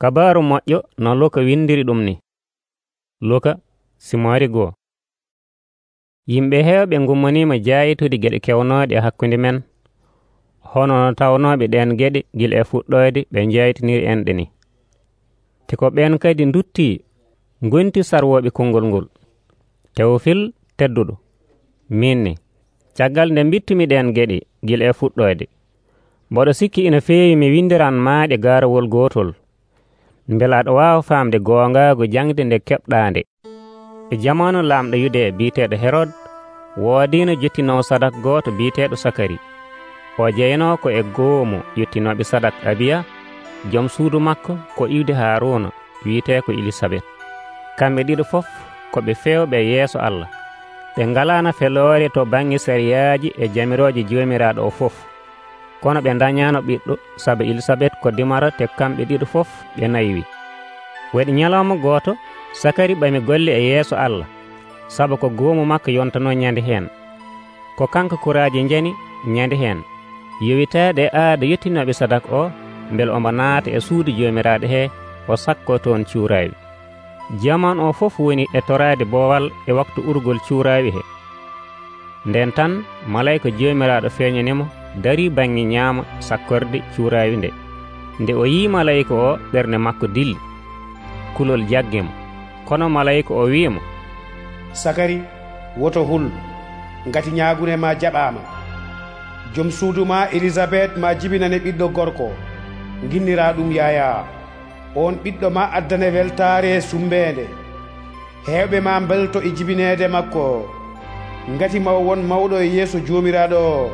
kabaru moƴƴo no luka windiri ɗum ni. Luka simari goo. Yimɓe heewɓe gummonima jayitude geɗe kewnoɗe e hakkunde men. Hono no tawnoɓe ɗen geɗe gila e fuɗɗoyde ɓe jeytiniri enɗe ni. Te ko ɓen kadi dutti gonti sarwoɓe konngol ngol. Tewfil tedduɗo min ni caggal nde bittumi ɗen geɗe gila e fuɗɗoyde mboɗo sikki ina feewi mi windiran maaɗe garawol gotol beela aɗa wawa famde gongago jangde nde keɓɗande. E jamanu lamɗo yude biyeteɗo herod woodino jottinowo sadak goto biyeteɗo sakari. O jeyno ko e goomo yettinoɓe sadak abiya joom suudu makko ko iwde haruna wiyete ko elisabet kamɓe ɗiɗo fof koɓe fewɓe e yeeso allah. Ɓe ngalana feloore to bange sariyaji e jamiroje jomiraɗo o fof. Kono ɓe dañano ɓiɗɗo saabu elisabet ko dimara te kamɓe ɗiɗo foof ɓe naywi waɗi ñalawma goto sakari ɓami golle e yeeso allah. Saabu ko goomu makko yontano ñande hen. Ko kanko kuraji jani ñande hen. Yowitade aada yettinoɓe sadak o beele omo naata e suudu jomiraɗo he o sakko toon cuurawi jaman o fof woni e torade boowal e waktu urgol cuurawi he. Nden tan malayika jomiraɗo feeñanimo dari bange nyaama sakkorde cuuraawi nde. Nde o yi malayika o ɓernde makko dilli kulol jaggemo kono malayika o wi'imo sakari woto hul ngati ñaagune ma jaɓaama jom suudu ma élisabet ma jibinane ɓiɗɗo gorko ginnira ɗum yaya. On ɓiɗɗo ma addane weltaare sumbeende. Heewɓe ma mbelto e jibineede makko. Ngati maw won mawɗo e yeeso joomiraaɗo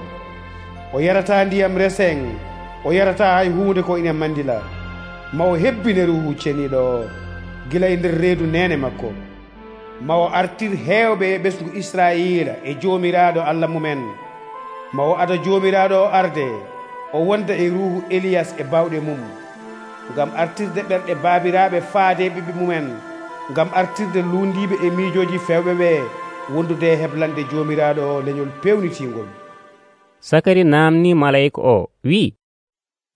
o yarata ndiyam reseng o yarata hay hunde ko ina mandila. Mawo hebbine ruhu ceniɗo gila e nder reedu nene makko. Mawo artir heewɓe e ɓesgu israila e joomiraaɗo allah mumen. Mawo ada joomiraaɗo o arde o wonda e ruhu éliyas e bawɗe mum. Ngam artirde ɓerɗe baabiraaɓe faade ɓiɓɓe mumen. Ngam artirde lundiɓe e miijoji fewɓe ɓe wondude e heblande joomiraaɗo o leñol pewnitigol sakari namni malayika o wi?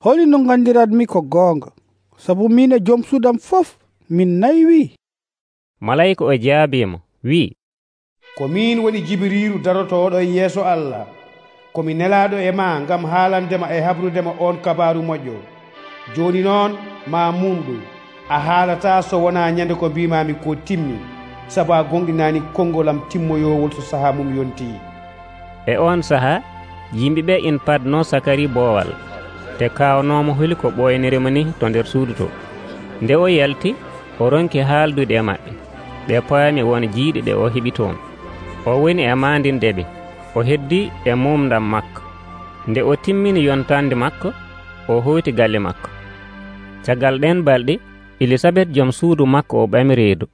Holi no gandiratmi ko gonga sabu min e joom sudam fof min naywi malayika o jaabima wi? Ko min woni jibrilu darotoɗo e yeeso allah. Komi nelaɗo e ma gam haalandema e habrudema on kabaru moƴƴo. Joni noon ma mumɗu a haalata so wona ñande ko mbimami ko timmi. Saabu a gonɗinani konngolam timmoyowol so saaha mum yonti e on saaha yimɓeɓe in paadno sakari boowal te kawnomo holi ko ɓoynirima ni to nder suudu to. Nde o yalti o ronki haaldude e maɓɓe. Ɓe paami won jiiɗi ɗe o heɓi toon. O woni e mandindeɓe o heddi e mumdam makko. Nde o timmini yontande makko o hoyti galle makko. Caggal ɗen balɗe elisabet joom suudu makko o ɓami reedu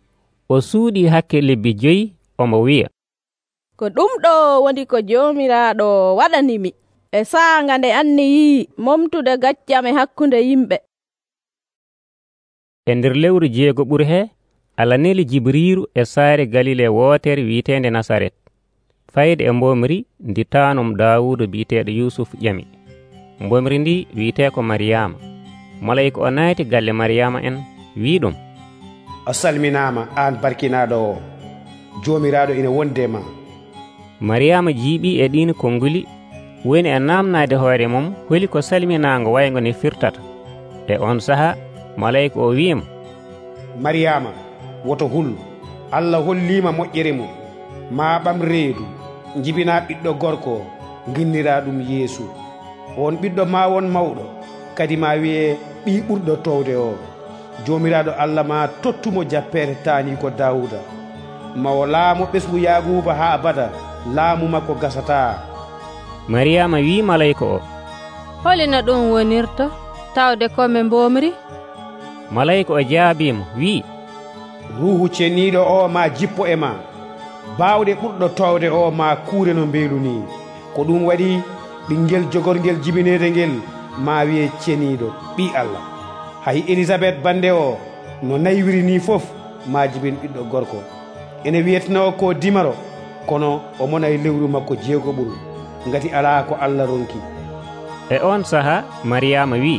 o suuɗi hakke lebbi joyi omo wiya ko ɗum ɗo woni ko jomiraɗo waɗanimi. E saanga nde anniyi momtude gaccam e hakkunde yimɓe. E nder lewru jeego ɓuri he alaneli jibriru e saare galile wootere wi'etende nasaret. Fayde e mbomri ndi tanum dawudo bi'eteɗo yusuf ƴami mbomri ndi wi'ete ko mariyama malayika o naati galle mariyama en wi ɗum. A salminama an barkinaɗo o. Jomiraɗo ina wonde ma. mariyama jiiɓi e ɗin konnguli woni e namnade hoore mum holi ko salminago waygo ne firtata. E on saaha malayka o wiima mariyama woto hullu allah hollima moƴƴere mum ma ɓam reedu jibina ɓiɗɗo gorko o ginnira ɗum yeesu. On ɓiɗɗo ma won mawɗo kadi ma wiye ɓi ɓurɗo towde o jomiraɗo allah ma tottumo jappere tani ko dawuda mawo laamu ɓesgu yaguba ha abada laamu makko gasata. Mariyama wi malayka o. Holino ɗum wonirta tawde komi mbomri malayka o jaabimo wi ruhu ceniɗo o ma jippo e ma bawɗe ɓurɗo towde o ma kuure no mbeylu ni ko ɗum waɗi ɓinguel jogorguel jibinede ngel ma wiye ceniɗo ɓi allah. Hay élisabet bande o no naywiri ni fof ma jibin ɓiɗɗo gorko. ene wiyatanawo ko dimaro kono o mona e lewru makko jeego ɓuru ngati ala ko allah ronki. E on saaha mariyama wi.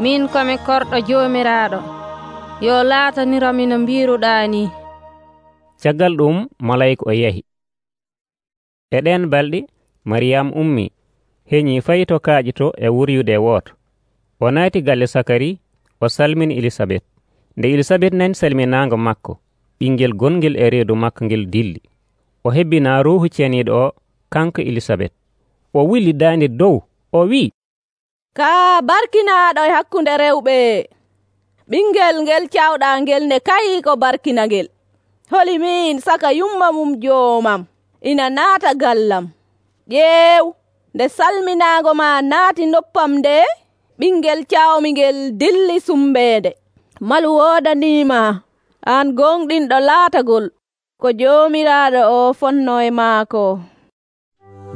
Min komi korɗo jomiraɗo yo laatanirami no mbiruɗa ni. Caggal ɗum malayka o yahi e ɗen balɗi mariyam ummi heñi fayi to kaaƴi to e wuryude e woto o naati galle sakari o salmini elisabet nde elisabet nani salminago makko. ɓinguel gonguel e reedu makko ngel dilli. O hebbina ruhu ceeniiɗo o kanko elisabet. O wili daande dow o wi'i. Ka barkinaɗo e hakkunde rewɓe. Ɓingel ngel cawɗa ngel ne kayi ko barkina ngel holi min saka yumma mum joomam. Ina naata gallam. Ƴeew nde salminago ma naati noppam nde ɓingel cawmi ngel dilli sumbeede. Malu wodanima an gonɗinɗo laatagol ko joomiraaɗo o fonno e maako.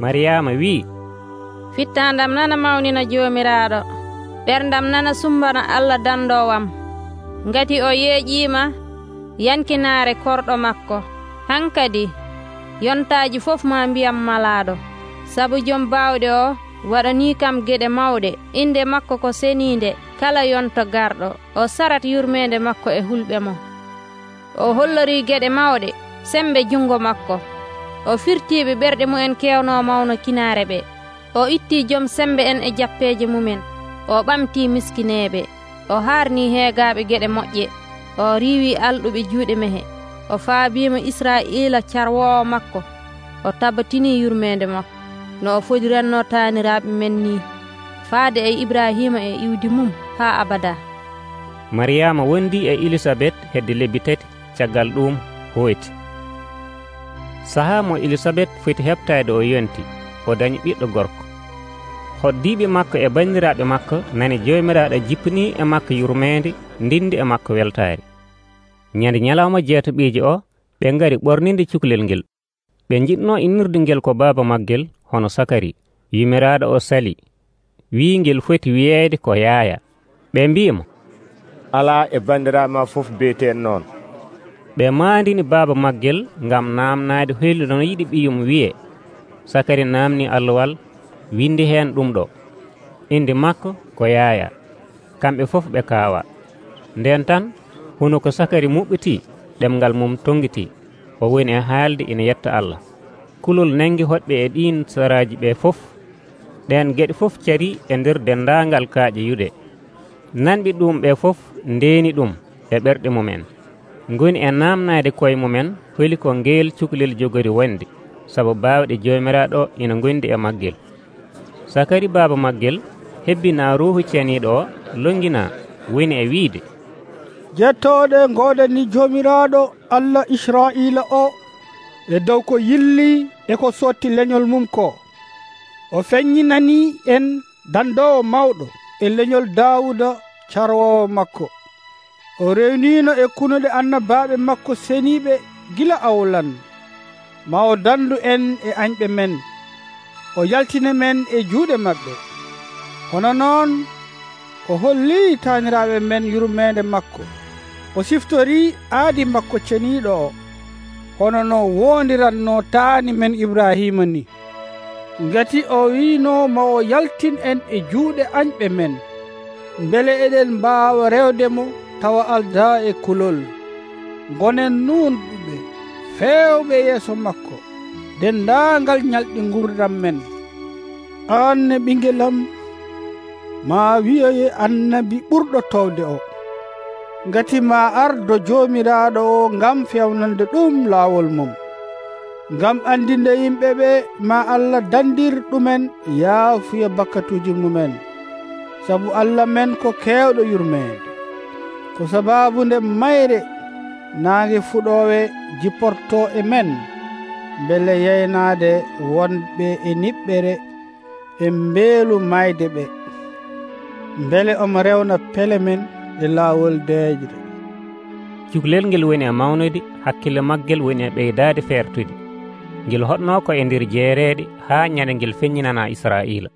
Mariyama wi fittandam nana mawnina joomiraaɗo ɓerdam nana sumbana allah dandowam ngati o yeeƴima yankinaare korɗo makko. Hankadi yontaaji fof ma mbiyam malaaɗo. Sabu joom baawɗe o waɗani kam geɗe mawɗe inde makko ko seniinde kala yonto garɗo. O sarat yurmeende makko e hulɓe mo. o hollori geɗe mawɗe sembe jungo makko. O firtiɓe ɓerɗe mumen kewno mawno kinare ɓe. O itti joom sembe en e jappeje mumen. O ɓamti miskineɓe o harni heegaɓe geɗe moƴƴe. O riwi alɗuɓe juuɗe mehe. O faabima israila carwowo makko. O tabatini yurmede makko. No o fodiranno taniraɓe men ni faade e ibrahima e iwdi mum ha abada. Mariyama wondi e elisabet hedde lebbi tati. caggal ɗum hoyti saha mo elisabet foti heɓtade o yonti o dañi ɓiɗɗo gorko. Hoddiɓe makko e bandiraɓe makko nani jomiraɗo jippini e makko yurmede ndindi e makko weltare ñande ñalawma jeetoɓiji o ɓe gari ɓorninde cukalel ngel. Ɓe jiɗno innirde ngel ko baaba maggel hono sakari yumiraɗo o sali. Wi ngel foti wiyeede ko yaaya. Ɓe mbimo ala e bandiraɓe fof biyeten noon. ɓe maandini baaba maggel ngam namnaade hollude no yiɗi ɓiyum wiye sakari namni allowal windi heen ɗum ɗo. Inde makko ko yaaya. Kamɓe fof ɓe kaawa. Nden tan hono ko sakari muɓɓiti ɗemngal mum tongiti. O woni e haalde ina yetta allah. Kulol nangi hoɗɓe e ɗin saraji ɓe fof ɗen geɗe fof cari e nder dendagal kaaƴe yuɗe. Nanɓi ɗum ɓe fof ndeeni ɗum e ɓerɗe mumen. goni e namnade koye mumen holi ko ngeel cukalel jogori wonde. Saabu bawɗe jomiraɗo ina gondi e maggel. Sakari baaba maggel hebbina ruhu ceniɗo o longina woni e wiide. Jettoɗe godani jomiraɗo allah israila o e dow ko yilli e ko sotti leñol mum ko. O feññinani en dandowo mawɗo e leñol dawuda carwowo makko. o rewnino e kunuɗe annabaɓe makko seniɓe gila awlan. Ma o dandu en e añɓe men. O yaltina men e juuɗe maɓɓe. Hono noon o holli taniraɓe men yurmede makko. O siftori aadi makko ceniɗo o. Hono no wondiranno taani men ibrahima ni. Ngati o wino ma o yaltin en e juuɗe añɓe men. Beele eɗen mbawa rewdemo tawa alda e kulol. Gonen nuun ɗuɓɓe fewɓe yeeso makko dendagal ñalɗi gurdam men. Anne ɓingelam ma wiyoye annabi ɓurɗo towde o. Ngati ma ardo jomiraɗo o ngam fewnande ɗum laawol mum. Ngam andinde yimɓe ɓe ma allah dandir ɗumen yaafuya bakkatuji mumen. Sabu allah men ko kewɗo yurmede ko sababunde mayre naange fuɗowe jipporto e men beele yeynade wonɓe e niɓɓere e mbeelu mayde ɓe. Beele omo rewna pele men e laawol deejre. Cukalel ngel woni e mawnude hakkille maggel woni e ɓeydade feertude. Ngel hotno ko e nder jeereede haa ñande ngel feññinana israila